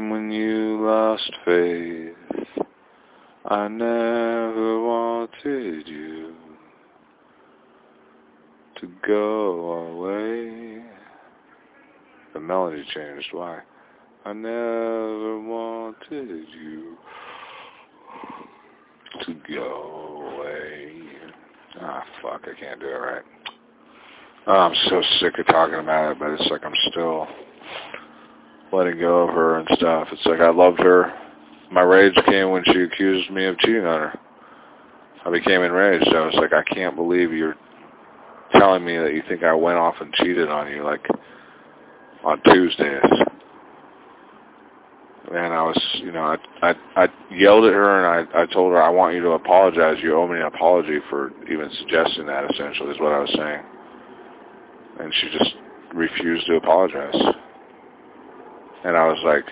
I never wanted you to go away. The melody changed. Why? I never wanted you to go away. Ah, fuck, I can't do it right. Oh, I'm so sick of talking about it, but it's like I'm still letting go of her and stuff. It's like I loved her. My rage came when she accused me of cheating on her. I became enraged. I was like, I can't believe you're telling me that you think I went off and cheated on you, like, on Tuesdays. and I was, you know, I I, I yelled at her and I I told her I want you to apologize. You owe me an apology for even suggesting that. Essentially, is what I was saying. And she just refused to apologize. And I was like,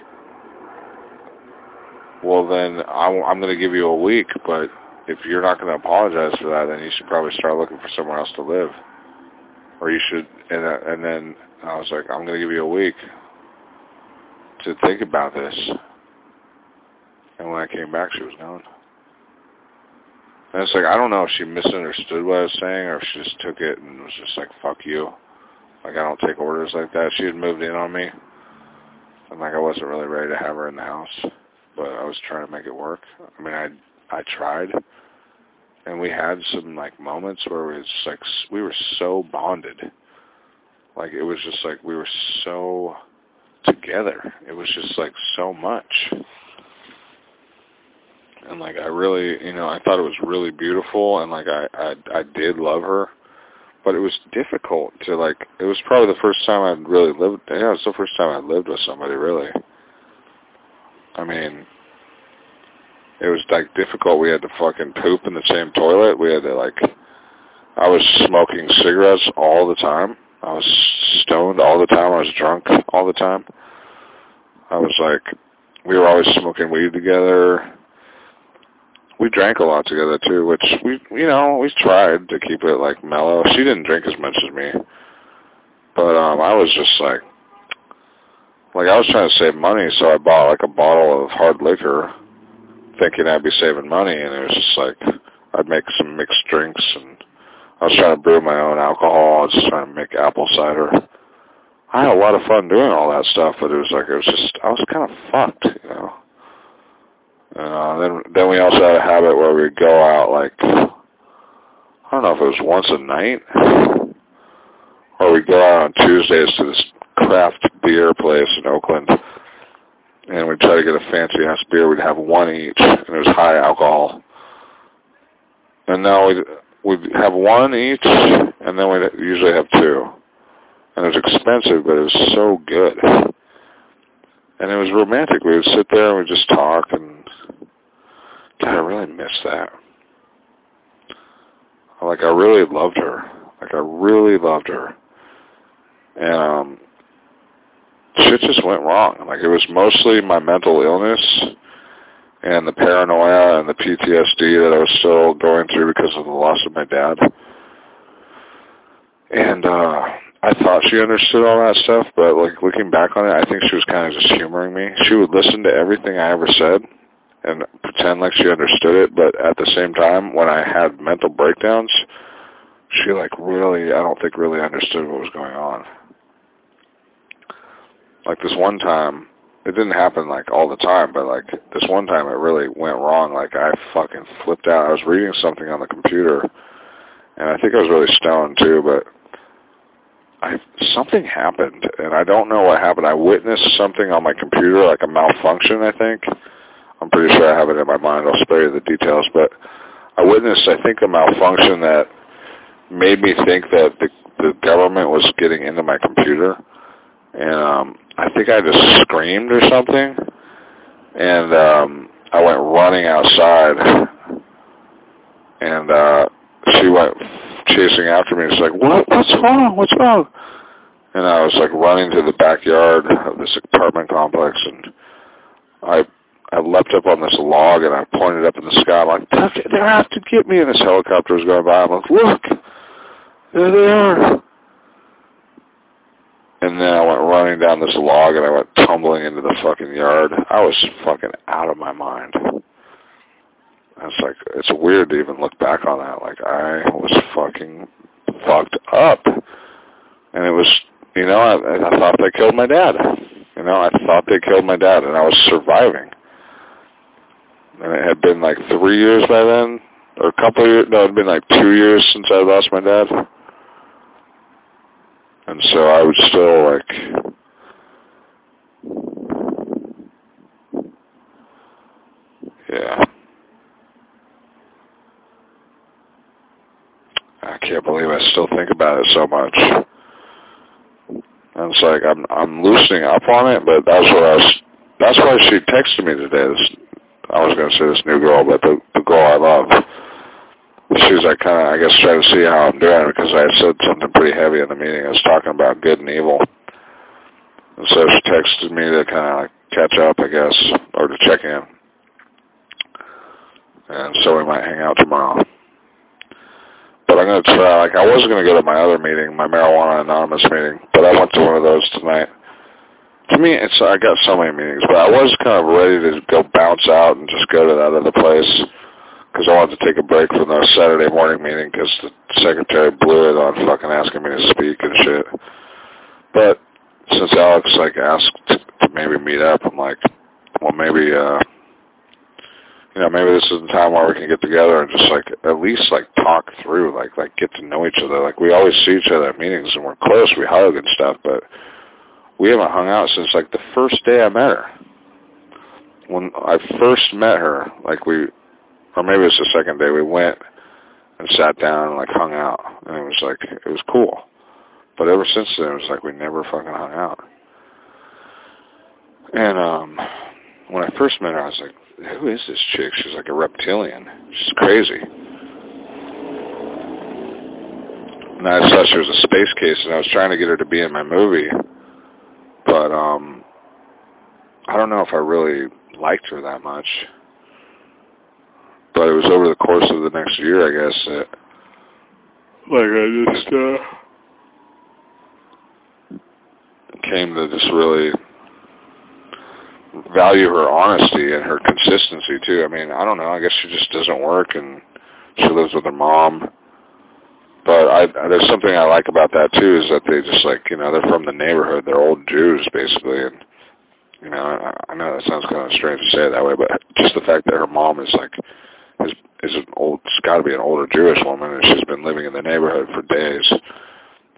well, then I'm, I'm going to give you a week, but if you're not going to apologize for that, then you should probably start looking for somewhere else to live. Or you should, and, uh, and then I was like, I'm going to give you a week to think about this. And when I came back, she was gone. And it's like, I don't know if she misunderstood what I was saying or if she just took it and was just like, fuck you. Like, I don't take orders like that. She had moved in on me. And, like, I wasn't really ready to have her in the house. But I was trying to make it work. I mean, I I tried. And we had some, like, moments where it was like, we were so bonded. Like, it was just like we were so together. It was just like so much. And like I really, you know, I thought it was really beautiful and like I I I did love her. But it was difficult to like it was probably the first time I'd really lived yeah, it was the first time I lived with somebody really. I mean it was like difficult. We had to fucking poop in the same toilet. We had to like I was smoking cigarettes all the time. I was stoned all the time. I was drunk all the time. I was like, we were always smoking weed together. We drank a lot together too, which we, you know, we tried to keep it like mellow. She didn't drink as much as me, but um, I was just like, like I was trying to save money, so I bought like a bottle of hard liquor, thinking I'd be saving money, and it was just like I'd make some mixed drinks and I was trying to brew my own alcohol. I was just trying to make apple cider. I had a lot of fun doing all that stuff, but it was like it was just I was kind of fucked, you know. And uh, then then we also had a habit where we'd go out like I don't know if it was once a night, or we'd go out on Tuesdays to this craft beer place in Oakland, and we'd try to get a fancy ass beer. We'd have one each, and it was high alcohol. And now we we'd have one each, and then we'd usually have two. And it was expensive, but it was so good. And it was romantic. We would sit there and we'd just talk, and God, I really miss that. Like, I really loved her. Like, I really loved her. And, um, shit just went wrong. Like, it was mostly my mental illness and the paranoia and the PTSD that I was still going through because of the loss of my dad. And uh I thought she understood all that stuff, but like looking back on it, I think she was kind of just humoring me. She would listen to everything I ever said and pretend like she understood it, but at the same time, when I had mental breakdowns, she like really, I don't think really understood what was going on. Like this one time, it didn't happen like all the time, but like this one time it really went wrong. Like I fucking flipped out. I was reading something on the computer, and I think I was really stoned too, but I something happened, and I don't know what happened. I witnessed something on my computer, like a malfunction. I think I'm pretty sure I have it in my mind. I'll spare you the details, but I witnessed, I think, a malfunction that made me think that the the government was getting into my computer, and um I think I just screamed or something, and um, I went running outside, and uh, she went chasing after me. She's like, "What? What's wrong? What's wrong?" And I was like running to the backyard of this apartment complex, and I I leapt up on this log and I pointed up in the sky. I'm like, "They're out to get me!" And this helicopter was going by. I'm like, "Look, there they are!" And then I went running down this log and I went tumbling into the fucking yard. I was fucking out of my mind. It's like, it's weird to even look back on that. Like, I was fucking fucked up. And it was, you know, I, I thought they killed my dad. You know, I thought they killed my dad and I was surviving. And it had been like three years by then, or a couple of years, no, it had been like two years since I lost my dad. And so I was still like, yeah. I can't believe I still think about it so much. And it's like I'm I'm loosening up on it, but that's what I was that's why she texted me today. This, I was going to say this new girl, but the, the girl I love. She was like kind of, I guess, trying to see how I'm doing because I said something pretty heavy in the meeting. I was talking about good and evil. And so she texted me to kind of catch up, I guess, or to check in. And so we might hang out tomorrow. But I'm going to try, like, I was going to go to my other meeting, my Marijuana Anonymous meeting, but I went to one of those tonight. To me, it's, I got so many meetings, but I was kind of ready to go bounce out and just go to that other place because I wanted to take a break from the Saturday morning meeting because the secretary blew it on fucking asking me to speak and shit. But since Alex like asked to maybe meet up, I'm like, well, maybe, uh, you know, maybe this is the time where we can get together and just like at least like talk through, like like get to know each other. Like we always see each other at meetings and we're close, we hug and stuff, but we haven't hung out since like the first day I met her. When I first met her, like we, or maybe it's the second day, we went and sat down and like hung out, and it was like it was cool. But ever since then, it was like we never fucking hung out. And um, when I first met her, I was like, "Who is this chick? She's like a reptilian. She's crazy." And I thought she was a space case, and I was trying to get her to be in my movie, but um, I don't know if I really liked her that much. But it was over the course of the next year, I guess, that like I just uh came to just really value her honesty and her consistency too. I mean, I don't know. I guess she just doesn't work, and she lives with her mom. But I, there's something I like about that too is that they just like you know they're from the neighborhood. They're old Jews basically, and you know I, I know that sounds kind of strange to say it that way, but just the fact that her mom is like is is an old, it's got to be an older Jewish woman, and she's been living in the neighborhood for days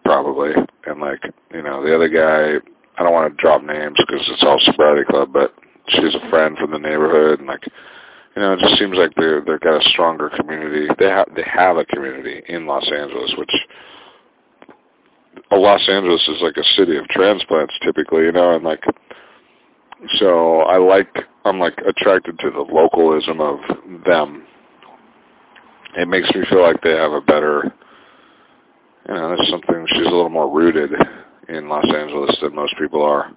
probably. And like, you know, the other guy, I don't want to drop names because it's all sobriety club, but she's a friend from the neighborhood, and like, you know, it just seems like they're they've got a stronger community. They have they have a community in Los Angeles, which Los Angeles is like a city of transplants typically, you know, and like, so I like I'm like attracted to the localism of them. It makes me feel like they have a better you know, that's something she's a little more rooted in Los Angeles than most people are.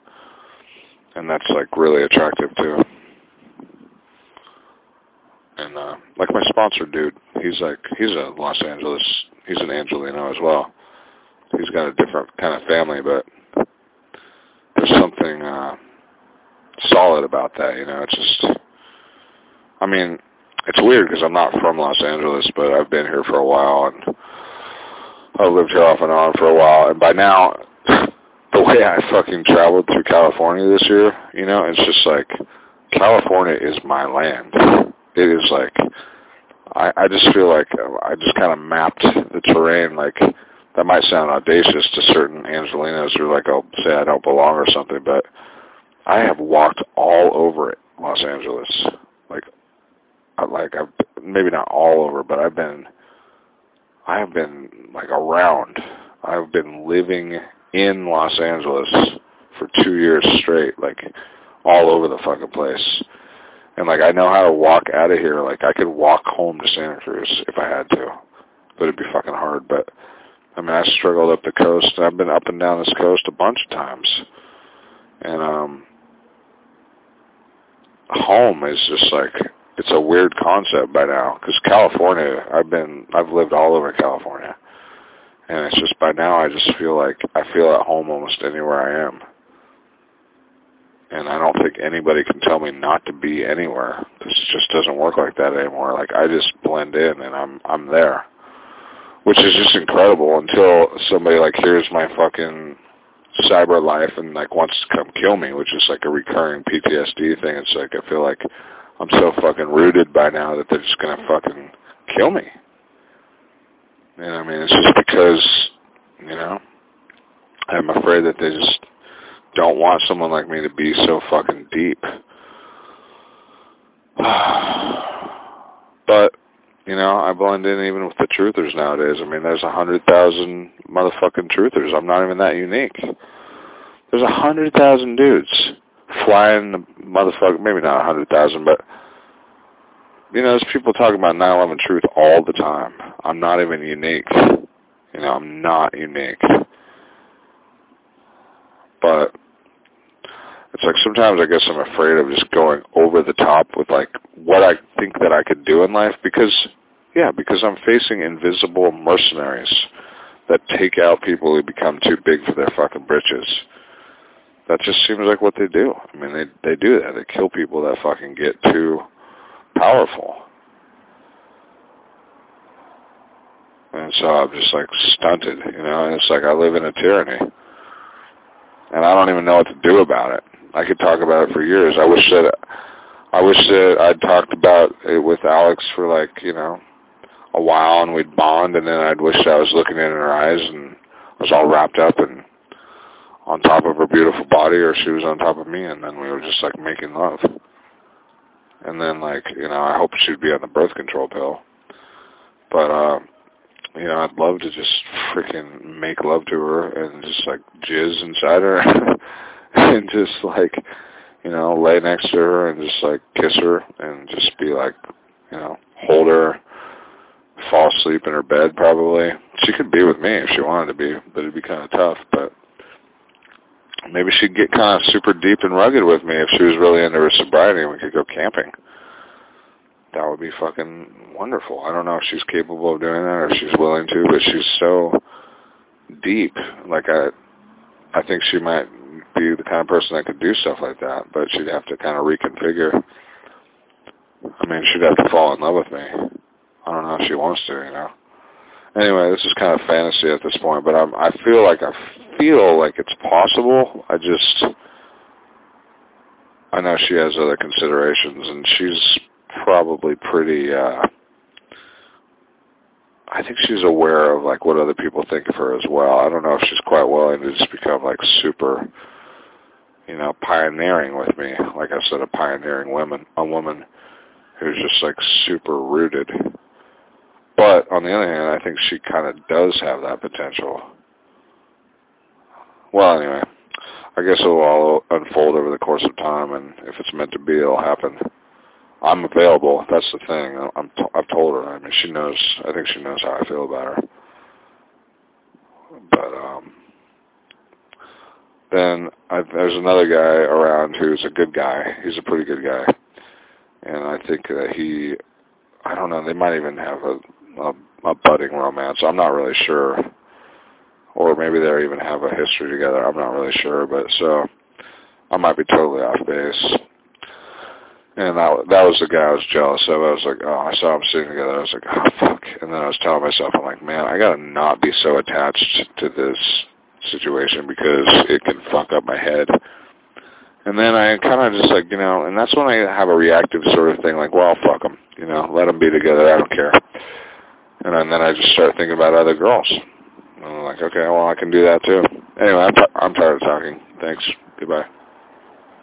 And that's like really attractive too. And uh like my sponsor dude, he's like he's a Los Angeles he's an Angeleno as well. He's got a different kind of family but there's something uh solid about that, you know, it's just I mean, it's weird because I'm not from Los Angeles, but I've been here for a while and I've lived here off and on for a while, and by now, the way I fucking traveled through California this year, you know, it's just like California is my land. It is like I, I just feel like I just kind of mapped the terrain. Like that might sound audacious to certain Angelenos who like I'll say I don't belong or something, but I have walked all over it, Los Angeles. Like, like I've maybe not all over, but I've been I have been like around. I've been living in Los Angeles for two years straight, like all over the fucking place. And like I know how to walk out of here. Like I could walk home to Santa Cruz if I had to, but it'd be fucking hard. But I mean, I struggled up the coast. I've been up and down this coast a bunch of times, and um, home is just like it's a weird concept by now because California, I've been, I've lived all over California, and it's just by now I just feel like I feel at home almost anywhere I am, and I don't think anybody can tell me not to be anywhere. This just doesn't work like that anymore. Like I just blend in and I'm I'm there, which is just incredible until somebody like hears my fucking cyber life and like wants to come kill me, which is like a recurring PTSD thing. It's like I feel like I'm so fucking rooted by now that they're just gonna fucking kill me. And I mean, it's just because, you know, I'm afraid that they just don't want someone like me to be so fucking deep. but, you know, I blend in even with the truthers nowadays. I mean, there's a hundred thousand motherfucking truthers. I'm not even that unique. There's a hundred thousand dudes flying the motherfucker, maybe not a hundred thousand, but you know, there's people talking about 9/11 truth all the time. I'm not even unique. You know, I'm not unique. But it's like sometimes I guess I'm afraid of just going over the top with like what I think that I could do in life because yeah, because I'm facing invisible mercenaries that take out people who become too big for their fucking britches. That just seems like what they do. I mean, they they do that. They kill people that fucking get too powerful. And so I'm just like stunted, you know, and it's like I live in a tyranny. And I don't even know what to do about it. I could talk about it for years. I wish that I wish that I'd talked about it with Alex for like, you know, a while and we'd bond and then I'd wish I was looking in her eyes and was all wrapped up and on top of her beautiful body or she was on top of me and then we were just like making love. And then like, you know, I hope she'd be on the birth control pill. But uh you know, I'd love to just freaking make love to her and just like jizz inside her and just like, you know, lay next to her and just like kiss her and just be like, you know, hold her, fall asleep in her bed probably. She could be with me if she wanted to be, but it'd be kind of tough. But maybe she'd get kind of super deep and rugged with me if she was really into her sobriety and we could go camping. That would be fucking wonderful. I don't know if she's capable of doing that or if she's willing to, but she's so deep. Like I, I think she might be the kind of person that could do stuff like that, but she'd have to kind of reconfigure. I mean, she'd have to fall in love with me. I don't know if she wants to, you know. Anyway, this is kind of fantasy at this point, but I'm, I feel like I feel like it's possible. I just, I know she has other considerations, and she's probably pretty. uh I think she's aware of like what other people think of her as well. I don't know if she's quite willing to just become like super, you know, pioneering with me. Like I said, a pioneering woman, a woman who's just like super rooted. But on the other hand, I think she kind of does have that potential. Well, anyway, I guess it'll all unfold over the course of time, and if it's meant to be, it'll happen. I'm available. That's the thing. I'm t- I've told her. I mean, she knows. I think she knows how I feel about her. But um, then I, there's another guy around who's a good guy. He's a pretty good guy, and I think that he. I don't know. They might even have a a, a budding romance. I'm not really sure, or maybe they even have a history together. I'm not really sure, but so I might be totally off base. And that that was the guy I was jealous of. I was like, oh, I saw them sitting together. I was like, oh fuck. And then I was telling myself, I'm like, man, I gotta not be so attached to this situation because it can fuck up my head. And then I kind of just like, you know, and that's when I have a reactive sort of thing, like, well, fuck them, you know, let them be together. I don't care. And then I just start thinking about other girls. And I'm like, okay, well, I can do that too. Anyway, I'm, t- I'm tired of talking. Thanks. Goodbye.